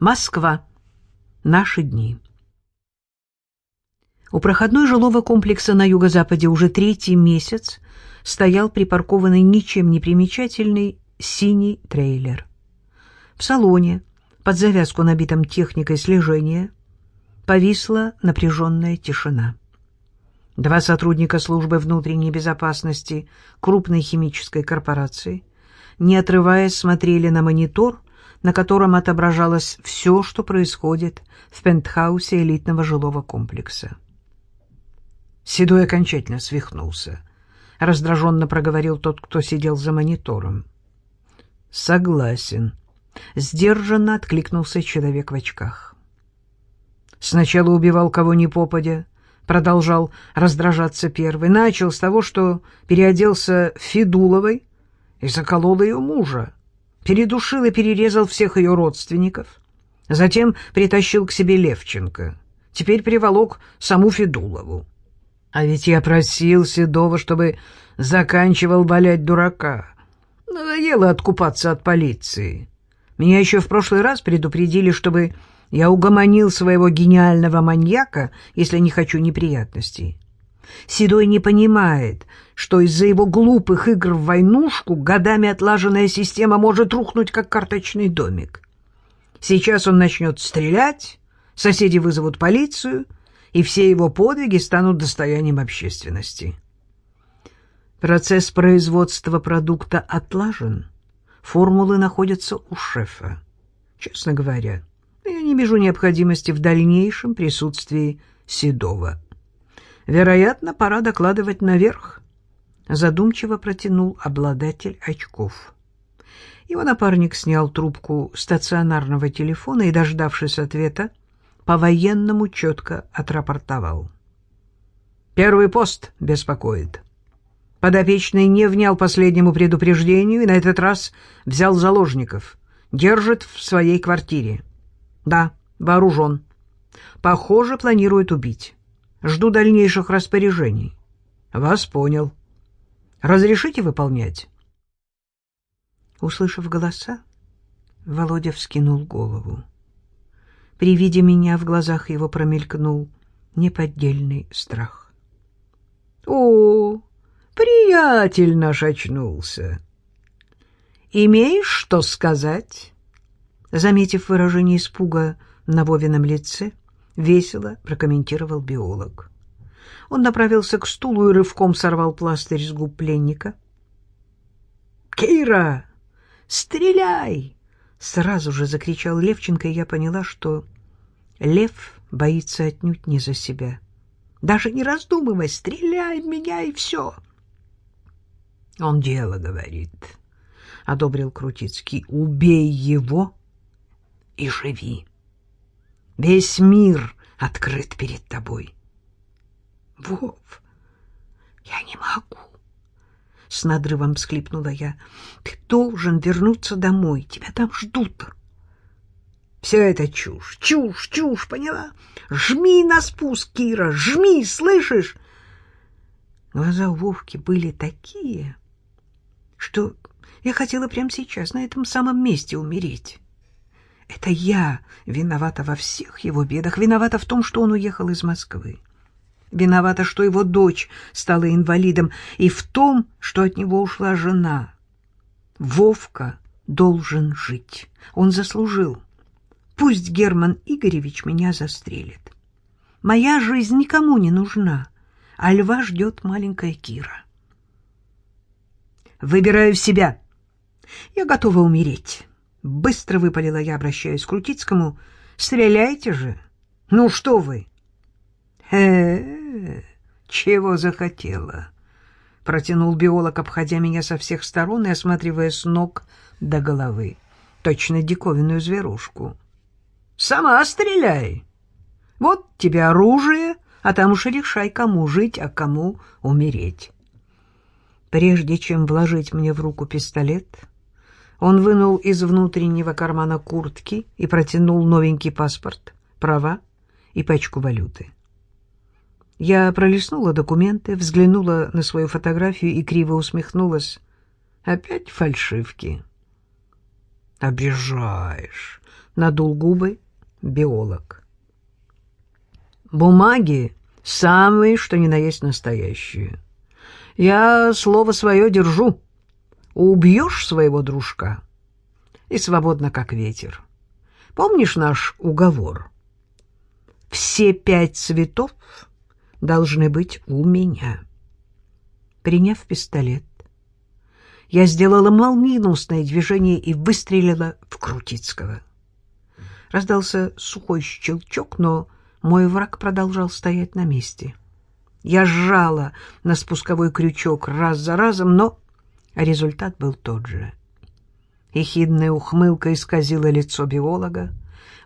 Москва. Наши дни. У проходной жилого комплекса на юго-западе уже третий месяц стоял припаркованный ничем не примечательный синий трейлер. В салоне, под завязку набитым техникой слежения, повисла напряженная тишина. Два сотрудника службы внутренней безопасности крупной химической корпорации, не отрываясь, смотрели на монитор, на котором отображалось все, что происходит в пентхаусе элитного жилого комплекса. Седой окончательно свихнулся. Раздраженно проговорил тот, кто сидел за монитором. «Согласен», — сдержанно откликнулся человек в очках. Сначала убивал кого ни попадя, продолжал раздражаться первый. Начал с того, что переоделся Федуловой и заколол ее мужа, передушил и перерезал всех ее родственников. Затем притащил к себе Левченко. Теперь приволок саму Федулову. А ведь я просил Седова, чтобы заканчивал валять дурака. Надоело откупаться от полиции. Меня еще в прошлый раз предупредили, чтобы я угомонил своего гениального маньяка, если не хочу неприятностей. Седой не понимает, что из-за его глупых игр в войнушку годами отлаженная система может рухнуть, как карточный домик. Сейчас он начнет стрелять, соседи вызовут полицию, и все его подвиги станут достоянием общественности. Процесс производства продукта отлажен, формулы находятся у шефа. Честно говоря, я не вижу необходимости в дальнейшем присутствии Седова. Вероятно, пора докладывать наверх. Задумчиво протянул обладатель очков. Его напарник снял трубку стационарного телефона и, дождавшись ответа, по-военному четко отрапортовал. «Первый пост беспокоит». Подопечный не внял последнему предупреждению и на этот раз взял заложников. Держит в своей квартире. Да, вооружен. Похоже, планирует убить. Жду дальнейших распоряжений. Вас понял. Разрешите выполнять? Услышав голоса, Володя вскинул голову. При виде меня в глазах его промелькнул неподдельный страх. — О, приятель наш очнулся! Имеешь что сказать? Заметив выражение испуга на Вовином лице, весело прокомментировал биолог. Он направился к стулу и рывком сорвал пластырь с губ пленника. «Кира, стреляй!» Сразу же закричал Левченко, и я поняла, что Лев боится отнюдь не за себя. «Даже не раздумывай, стреляй в меня, и все!» «Он дело говорит», — одобрил Крутицкий. «Убей его!» и живи. Весь мир открыт перед тобой. Вов, я не могу. С надрывом всхлипнула я. Ты должен вернуться домой. Тебя там ждут. Все это чушь, чушь, чушь, поняла? Жми на спуск, Кира, жми, слышишь? Глаза у Вовки были такие, что я хотела прямо сейчас на этом самом месте умереть. Это я виновата во всех его бедах, виновата в том, что он уехал из Москвы. Виновата, что его дочь стала инвалидом, и в том, что от него ушла жена. Вовка должен жить. Он заслужил. Пусть Герман Игоревич меня застрелит. Моя жизнь никому не нужна, а льва ждет маленькая Кира. Выбираю себя. Я готова умереть. Быстро выпалила я, обращаясь к Крутицкому. «Стреляйте же! Ну что вы?» «Э-э-э, чего захотела?» Протянул биолог, обходя меня со всех сторон и осматривая с ног до головы. Точно диковинную зверушку. «Сама стреляй! Вот тебе оружие, а там уж решай, кому жить, а кому умереть». Прежде чем вложить мне в руку пистолет, он вынул из внутреннего кармана куртки и протянул новенький паспорт, права и пачку валюты. Я пролистнула документы, взглянула на свою фотографию и криво усмехнулась. Опять фальшивки. «Обижаешь», надул губы биолог. Бумаги самые, что ни на есть настоящие. Я слово свое держу. Убьешь своего дружка и свободно, как ветер. Помнишь наш уговор? Все пять цветов должны быть у меня. Приняв пистолет, я сделала молниеносное движение и выстрелила в Крутицкого. Раздался сухой щелчок, но мой враг продолжал стоять на месте. Я сжала на спусковой крючок раз за разом, но результат был тот же. Ехидная ухмылка исказила лицо биолога,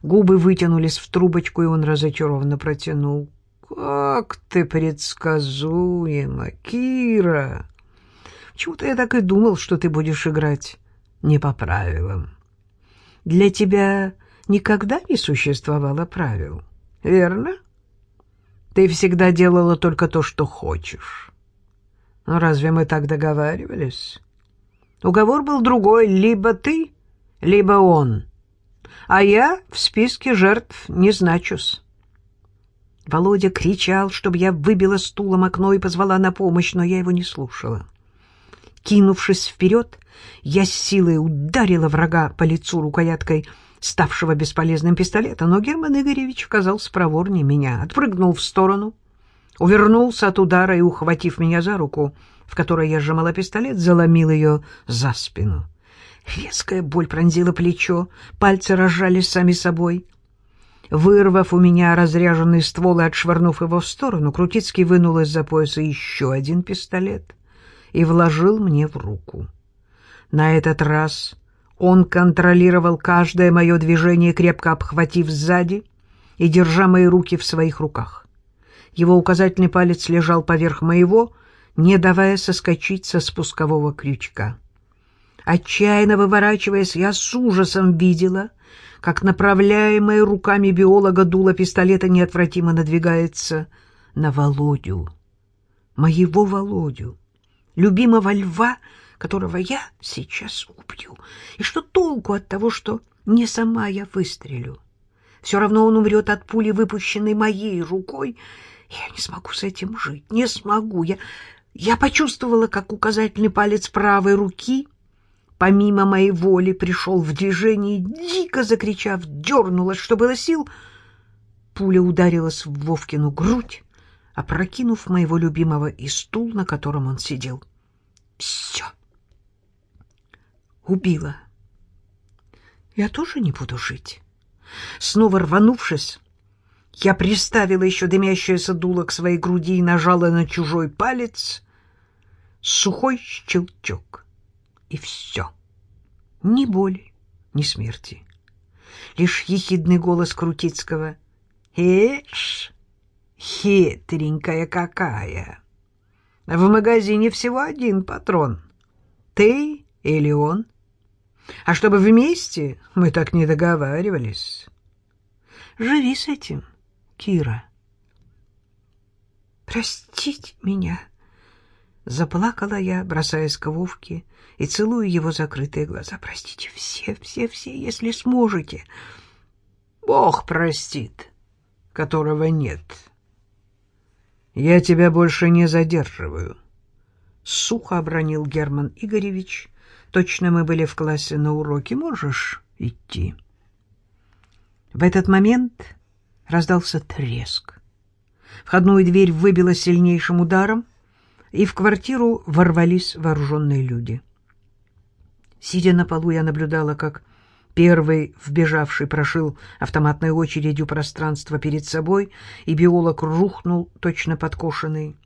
губы вытянулись в трубочку, и он разочарованно протянул. «Как ты предсказуема, Кира!» Чего-то я так и думал, что ты будешь играть не по правилам. Для тебя никогда не существовало правил, верно? Ты всегда делала только то, что хочешь. Но разве мы так договаривались? Уговор был другой, либо ты, либо он. А я в списке жертв не значусь. Володя кричал, чтобы я выбила стулом окно и позвала на помощь, но я его не слушала. Кинувшись вперед, я с силой ударила врага по лицу рукояткой ставшего бесполезным пистолета, но Герман Игоревич оказался проворнее меня, отпрыгнул в сторону, увернулся от удара и, ухватив меня за руку, в которой я сжимала пистолет, заломил ее за спину. Резкая боль пронзила плечо, пальцы разжались сами собой. Вырвав у меня разряженный ствол и отшвырнув его в сторону, Крутицкий вынул из-за пояса еще один пистолет и вложил мне в руку. На этот раз он контролировал каждое мое движение, крепко обхватив сзади и держа мои руки в своих руках. Его указательный палец лежал поверх моего, не давая соскочить со спускового крючка. Отчаянно выворачиваясь, я с ужасом видела, как направляемая руками биолога дуло пистолета неотвратимо надвигается на Володю, моего Володю любимого льва, которого я сейчас убью. И что толку от того, что не сама я выстрелю? Все равно он умрет от пули, выпущенной моей рукой. Я не смогу с этим жить, не смогу. Я, я почувствовала, как указательный палец правой руки, помимо моей воли, пришел в движение, дико закричав, дернулась, что было сил. Пуля ударилась в Вовкину грудь, опрокинув моего любимого и стул, на котором он сидел. Все. Убила. Я тоже не буду жить. Снова рванувшись, я приставила еще дымящееся дуло к своей груди и нажала на чужой палец. Сухой щелчок. И все. Ни боли, ни смерти. Лишь ехидный голос Крутицкого. «Эш, хитренькая какая!» В магазине всего один патрон. Ты или он? А чтобы вместе, мы так не договаривались. Живи с этим, Кира. Простите меня, заплакала я, бросаясь к Вовке и целуя его закрытые глаза. Простите все, все, все, если сможете. Бог простит, которого нет. «Я тебя больше не задерживаю», — сухо обронил Герман Игоревич. «Точно мы были в классе на уроке. Можешь идти?» В этот момент раздался треск. Входную дверь выбила сильнейшим ударом, и в квартиру ворвались вооруженные люди. Сидя на полу, я наблюдала, как Первый, вбежавший, прошил автоматной очередью пространство перед собой, и биолог рухнул, точно подкошенный.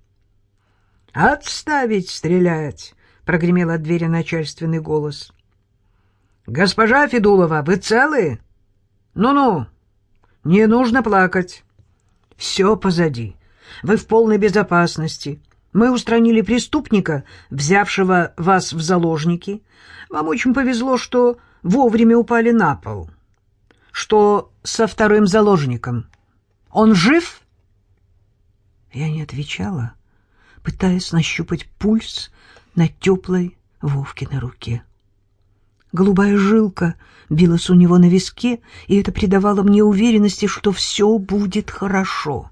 «Отставить стрелять!» — прогремел от двери начальственный голос. «Госпожа Федулова, вы целы? Ну-ну, не нужно плакать. Все позади. Вы в полной безопасности. Мы устранили преступника, взявшего вас в заложники. Вам очень повезло, что вовремя упали на пол. Что со вторым заложником? Он жив? Я не отвечала, пытаясь нащупать пульс на теплой Вовкиной руке. Голубая жилка билась у него на виске, и это придавало мне уверенности, что все будет хорошо.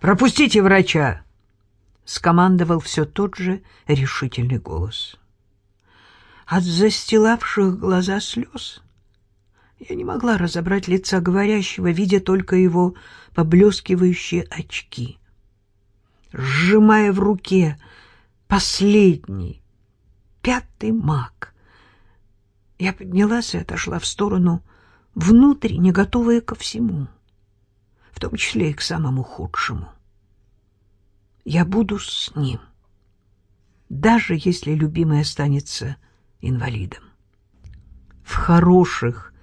«Пропустите врача!» — скомандовал все тот же решительный голос. От застилавших глаза слез я не могла разобрать лица говорящего, видя только его поблескивающие очки. Сжимая в руке последний, пятый маг, я поднялась и отошла в сторону, внутренне готовая ко всему, в том числе и к самому худшему. Я буду с ним, даже если любимый останется инвалидом. В хороших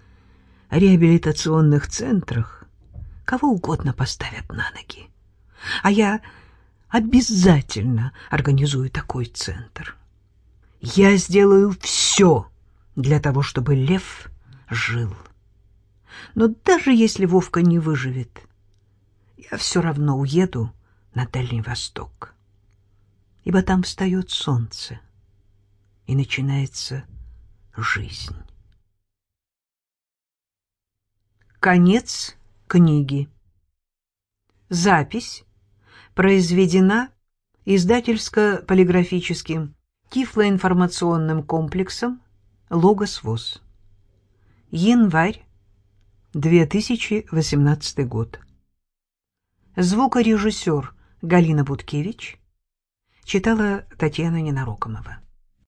реабилитационных центрах кого угодно поставят на ноги. А я обязательно организую такой центр. Я сделаю все для того, чтобы лев жил. Но даже если Вовка не выживет, я все равно уеду на Дальний Восток, ибо там встает солнце и начинается жизнь. Конец книги. Запись произведена издательско-полиграфическим тифлоинформационным комплексом «Логос ВОЗ». Январь 2018 год. Звукорежиссер Галина Буткевич читала Татьяна Ненарокомова.